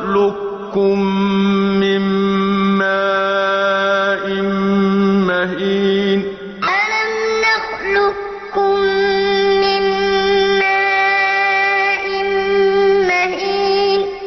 نَخْلُقكُّم مِّن مَّاءٍ مَّهِينٍ.